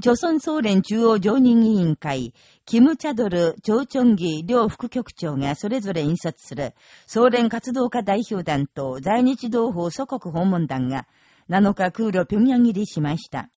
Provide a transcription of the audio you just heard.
朝鮮総連中央常任委員会、キム・チャドル、チョウチョンギ両副局長がそれぞれ印刷する、総連活動家代表団と在日同胞祖国訪問団が、7日空路平壌入りしました。